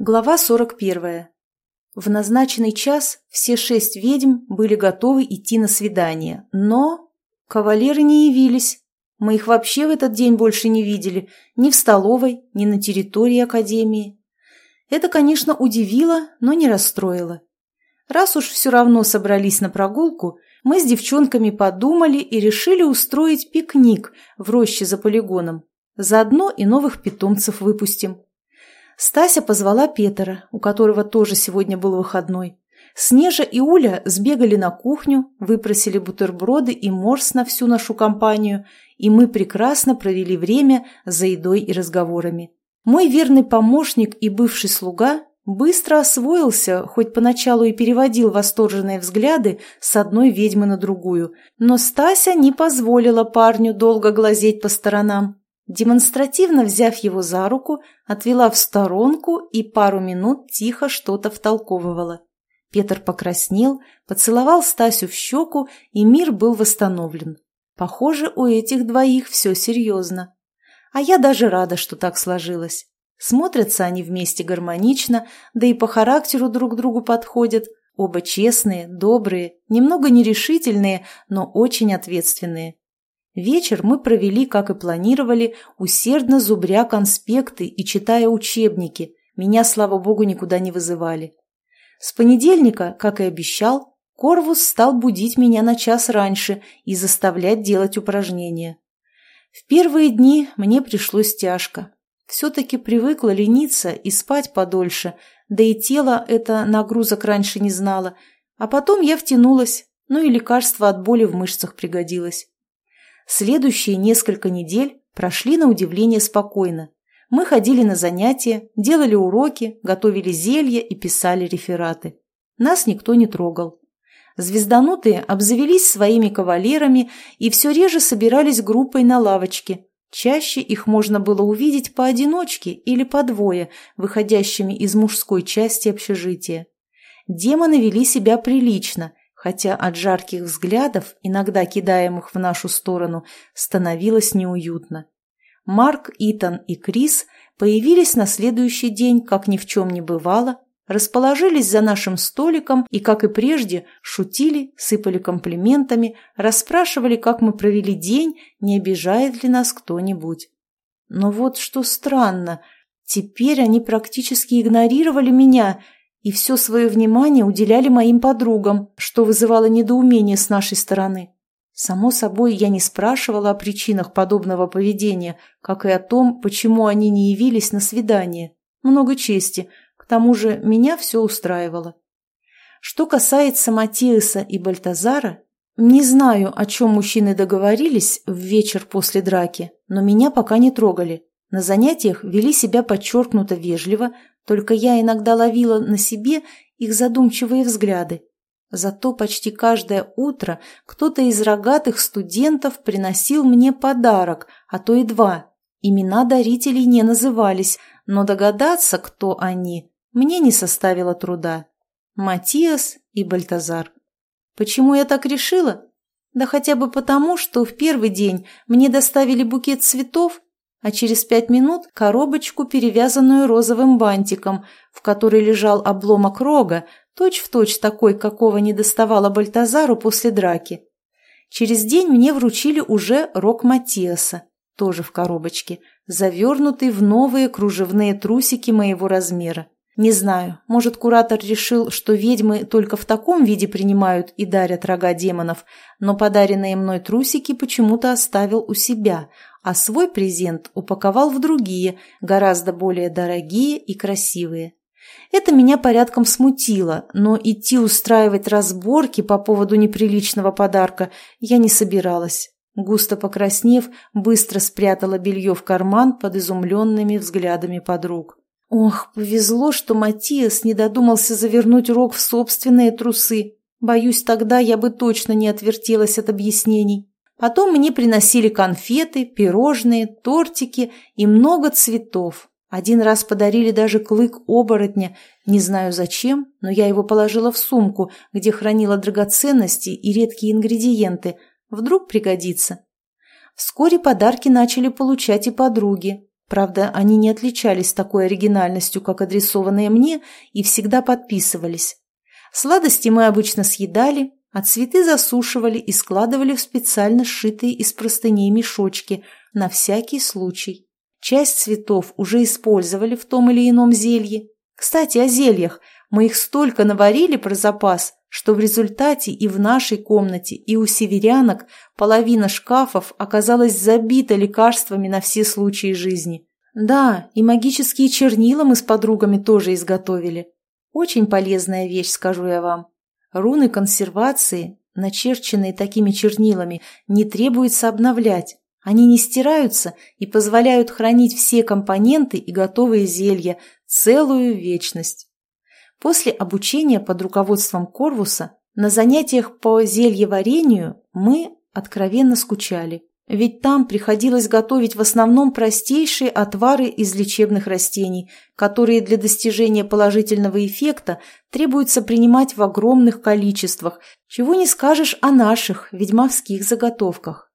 Глава 41. В назначенный час все шесть ведьм были готовы идти на свидание, но кавалеры не явились. Мы их вообще в этот день больше не видели, ни в столовой, ни на территории академии. Это, конечно, удивило, но не расстроило. Раз уж все равно собрались на прогулку, мы с девчонками подумали и решили устроить пикник в роще за полигоном. Заодно и новых питомцев выпустим. Стася позвала Петера, у которого тоже сегодня был выходной. Снежа и Уля сбегали на кухню, выпросили бутерброды и морс на всю нашу компанию, и мы прекрасно провели время за едой и разговорами. Мой верный помощник и бывший слуга быстро освоился, хоть поначалу и переводил восторженные взгляды с одной ведьмы на другую, но Стася не позволила парню долго глазеть по сторонам. Демонстративно взяв его за руку, отвела в сторонку и пару минут тихо что-то втолковывала. Петр покраснел, поцеловал Стасю в щеку, и мир был восстановлен. Похоже, у этих двоих все серьезно. А я даже рада, что так сложилось. Смотрятся они вместе гармонично, да и по характеру друг другу подходят. Оба честные, добрые, немного нерешительные, но очень ответственные. Вечер мы провели, как и планировали, усердно зубря конспекты и читая учебники. Меня, слава богу, никуда не вызывали. С понедельника, как и обещал, Корвус стал будить меня на час раньше и заставлять делать упражнения. В первые дни мне пришлось тяжко. Все-таки привыкла лениться и спать подольше, да и тело это нагрузок раньше не знало. А потом я втянулась, ну и лекарство от боли в мышцах пригодилось. Следующие несколько недель прошли на удивление спокойно. Мы ходили на занятия, делали уроки, готовили зелья и писали рефераты. Нас никто не трогал. Звезданутые обзавелись своими кавалерами и все реже собирались группой на лавочке. Чаще их можно было увидеть поодиночке или по двое, выходящими из мужской части общежития. Демоны вели себя прилично – хотя от жарких взглядов, иногда кидаемых в нашу сторону, становилось неуютно. Марк, Итан и Крис появились на следующий день, как ни в чем не бывало, расположились за нашим столиком и, как и прежде, шутили, сыпали комплиментами, расспрашивали, как мы провели день, не обижает ли нас кто-нибудь. Но вот что странно, теперь они практически игнорировали меня и все свое внимание уделяли моим подругам, что вызывало недоумение с нашей стороны. Само собой, я не спрашивала о причинах подобного поведения, как и о том, почему они не явились на свидание. Много чести, к тому же меня все устраивало. Что касается Матиаса и Бальтазара, не знаю, о чем мужчины договорились в вечер после драки, но меня пока не трогали. На занятиях вели себя подчеркнуто вежливо, только я иногда ловила на себе их задумчивые взгляды. Зато почти каждое утро кто-то из рогатых студентов приносил мне подарок, а то и два. Имена дарителей не назывались, но догадаться, кто они, мне не составило труда. Матиас и Бальтазар. Почему я так решила? Да хотя бы потому, что в первый день мне доставили букет цветов, а через пять минут коробочку, перевязанную розовым бантиком, в которой лежал обломок рога, точь-в-точь точь такой, какого не доставала Бальтазару после драки. Через день мне вручили уже рог Матиаса, тоже в коробочке, завернутый в новые кружевные трусики моего размера. Не знаю, может, куратор решил, что ведьмы только в таком виде принимают и дарят рога демонов, но подаренные мной трусики почему-то оставил у себя, а свой презент упаковал в другие, гораздо более дорогие и красивые. Это меня порядком смутило, но идти устраивать разборки по поводу неприличного подарка я не собиралась. Густо покраснев, быстро спрятала белье в карман под изумленными взглядами подруг. Ох, повезло, что Матиас не додумался завернуть рог в собственные трусы. Боюсь, тогда я бы точно не отвертелась от объяснений. Потом мне приносили конфеты, пирожные, тортики и много цветов. Один раз подарили даже клык оборотня, не знаю зачем, но я его положила в сумку, где хранила драгоценности и редкие ингредиенты. Вдруг пригодится. Вскоре подарки начали получать и подруги. Правда, они не отличались такой оригинальностью, как адресованные мне, и всегда подписывались. Сладости мы обычно съедали, а цветы засушивали и складывали в специально сшитые из простыней мешочки на всякий случай. Часть цветов уже использовали в том или ином зелье. Кстати, о зельях. Мы их столько наварили про запас, что в результате и в нашей комнате, и у северянок половина шкафов оказалась забита лекарствами на все случаи жизни. Да, и магические чернила мы с подругами тоже изготовили. Очень полезная вещь, скажу я вам. Руны консервации, начерченные такими чернилами, не требуется обновлять. Они не стираются и позволяют хранить все компоненты и готовые зелья целую вечность. После обучения под руководством Корвуса на занятиях по зельеварению мы откровенно скучали. Ведь там приходилось готовить в основном простейшие отвары из лечебных растений, которые для достижения положительного эффекта требуется принимать в огромных количествах, чего не скажешь о наших ведьмовских заготовках.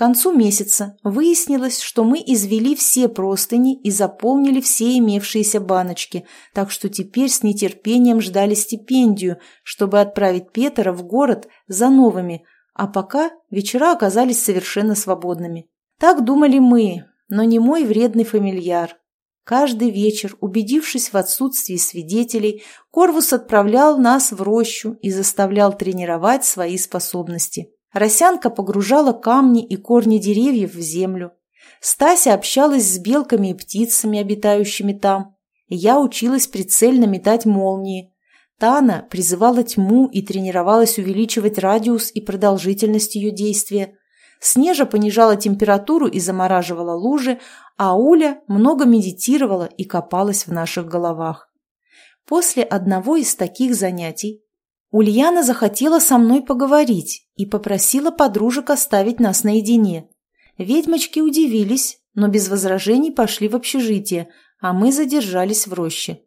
Концу месяца выяснилось, что мы извели все простыни и заполнили все имевшиеся баночки, так что теперь с нетерпением ждали стипендию, чтобы отправить Петера в город за новыми – а пока вечера оказались совершенно свободными. Так думали мы, но не мой вредный фамильяр. Каждый вечер, убедившись в отсутствии свидетелей, Корвус отправлял нас в рощу и заставлял тренировать свои способности. Росянка погружала камни и корни деревьев в землю. Стася общалась с белками и птицами, обитающими там. Я училась прицельно метать молнии, Тана призывала тьму и тренировалась увеличивать радиус и продолжительность ее действия. Снежа понижала температуру и замораживала лужи, а Уля много медитировала и копалась в наших головах. После одного из таких занятий Ульяна захотела со мной поговорить и попросила подружек оставить нас наедине. Ведьмочки удивились, но без возражений пошли в общежитие, а мы задержались в роще.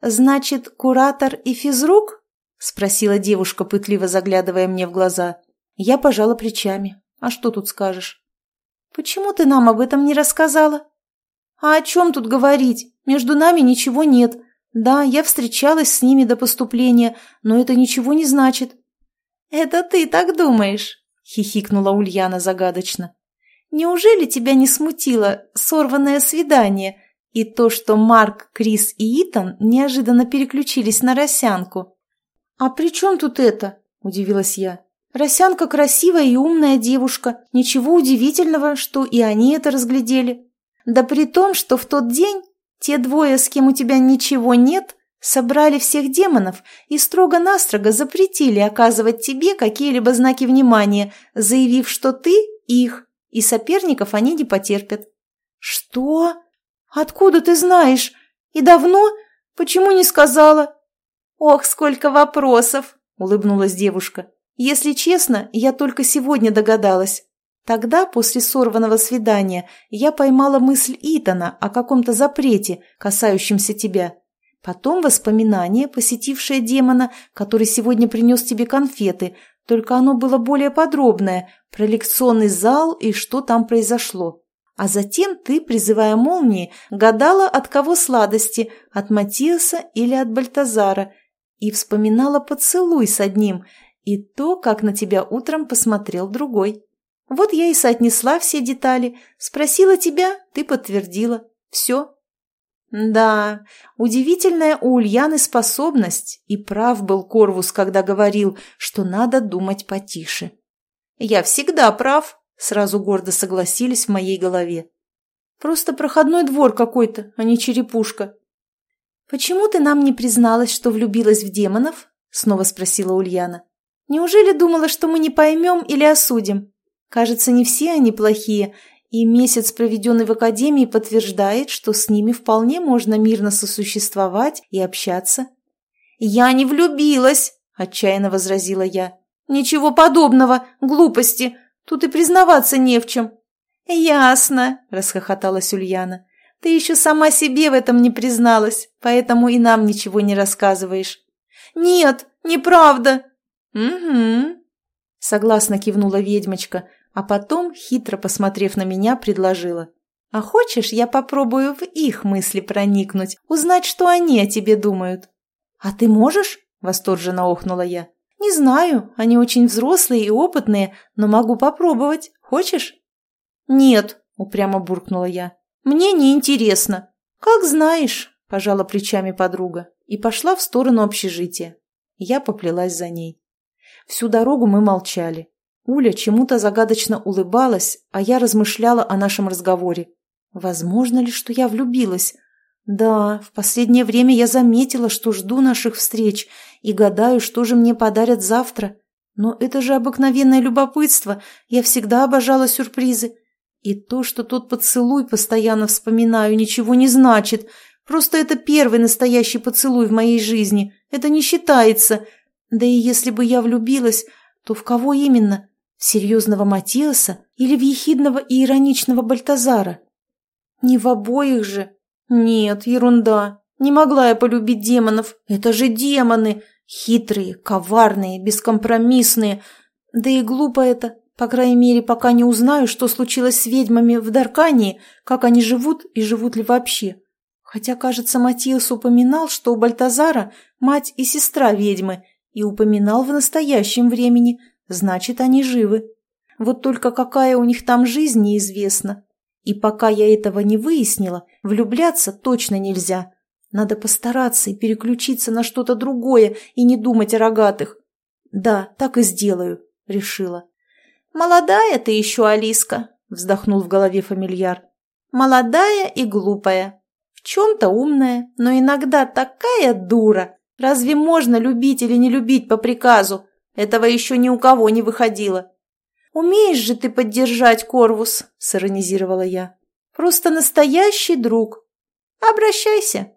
«Значит, куратор и физрук?» — спросила девушка, пытливо заглядывая мне в глаза. Я пожала плечами. «А что тут скажешь?» «Почему ты нам об этом не рассказала?» «А о чем тут говорить? Между нами ничего нет. Да, я встречалась с ними до поступления, но это ничего не значит». «Это ты так думаешь?» — хихикнула Ульяна загадочно. «Неужели тебя не смутило сорванное свидание, и то, что Марк, Крис и Итан неожиданно переключились на Росянку. «А при чем тут это?» – удивилась я. «Росянка красивая и умная девушка. Ничего удивительного, что и они это разглядели. Да при том, что в тот день те двое, с кем у тебя ничего нет, собрали всех демонов и строго-настрого запретили оказывать тебе какие-либо знаки внимания, заявив, что ты их, и соперников они не потерпят». «Что?» «Откуда ты знаешь? И давно? Почему не сказала?» «Ох, сколько вопросов!» – улыбнулась девушка. «Если честно, я только сегодня догадалась. Тогда, после сорванного свидания, я поймала мысль Итана о каком-то запрете, касающемся тебя. Потом воспоминание, посетившее демона, который сегодня принес тебе конфеты, только оно было более подробное, про лекционный зал и что там произошло. А затем ты, призывая молнии, гадала, от кого сладости, от Матиаса или от Бальтазара, и вспоминала поцелуй с одним, и то, как на тебя утром посмотрел другой. Вот я и соотнесла все детали, спросила тебя, ты подтвердила. Все. Да, удивительная у Ульяны способность, и прав был Корвус, когда говорил, что надо думать потише. Я всегда прав, Сразу гордо согласились в моей голове. Просто проходной двор какой-то, а не черепушка. «Почему ты нам не призналась, что влюбилась в демонов?» Снова спросила Ульяна. «Неужели думала, что мы не поймем или осудим? Кажется, не все они плохие, и месяц, проведенный в академии, подтверждает, что с ними вполне можно мирно сосуществовать и общаться». «Я не влюбилась!» – отчаянно возразила я. «Ничего подобного! Глупости! Тут и признаваться не в чем». «Ясно», — расхохоталась Ульяна. «Ты еще сама себе в этом не призналась, поэтому и нам ничего не рассказываешь». «Нет, неправда». «Угу», — согласно кивнула ведьмочка, а потом, хитро посмотрев на меня, предложила. А хочешь, я попробую в их мысли проникнуть, узнать, что они о тебе думают?» «А ты можешь?» – восторженно охнула я. «Не знаю, они очень взрослые и опытные, но могу попробовать. Хочешь?» «Нет», – упрямо буркнула я. «Мне не интересно». «Как знаешь», – пожала плечами подруга и пошла в сторону общежития. Я поплелась за ней. Всю дорогу мы молчали. Уля чему-то загадочно улыбалась, а я размышляла о нашем разговоре. Возможно ли, что я влюбилась? Да, в последнее время я заметила, что жду наших встреч и гадаю, что же мне подарят завтра. Но это же обыкновенное любопытство. Я всегда обожала сюрпризы. И то, что тот поцелуй постоянно вспоминаю, ничего не значит. Просто это первый настоящий поцелуй в моей жизни. Это не считается. Да и если бы я влюбилась, то в кого именно? В серьезного Матиаса или в ехидного и ироничного Бальтазара? Не в обоих же. Нет, ерунда. Не могла я полюбить демонов. Это же демоны. Хитрые, коварные, бескомпромиссные. Да и глупо это. По крайней мере, пока не узнаю, что случилось с ведьмами в Даркании, как они живут и живут ли вообще. Хотя, кажется, Матиас упоминал, что у Бальтазара мать и сестра ведьмы, и упоминал в настоящем времени, значит, они живы. Вот только какая у них там жизнь неизвестна. И пока я этого не выяснила, влюбляться точно нельзя. Надо постараться и переключиться на что-то другое и не думать о рогатых. Да, так и сделаю, решила. «Молодая ты еще, Алиска», — вздохнул в голове фамильяр. «Молодая и глупая. В чем-то умная, но иногда такая дура. Разве можно любить или не любить по приказу? Этого еще ни у кого не выходило». «Умеешь же ты поддержать, Корвус», — сиронизировала я. «Просто настоящий друг. Обращайся».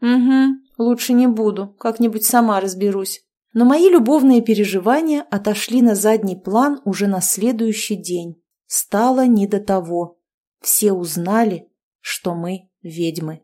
«Угу, лучше не буду, как-нибудь сама разберусь». Но мои любовные переживания отошли на задний план уже на следующий день. Стало не до того. Все узнали, что мы ведьмы.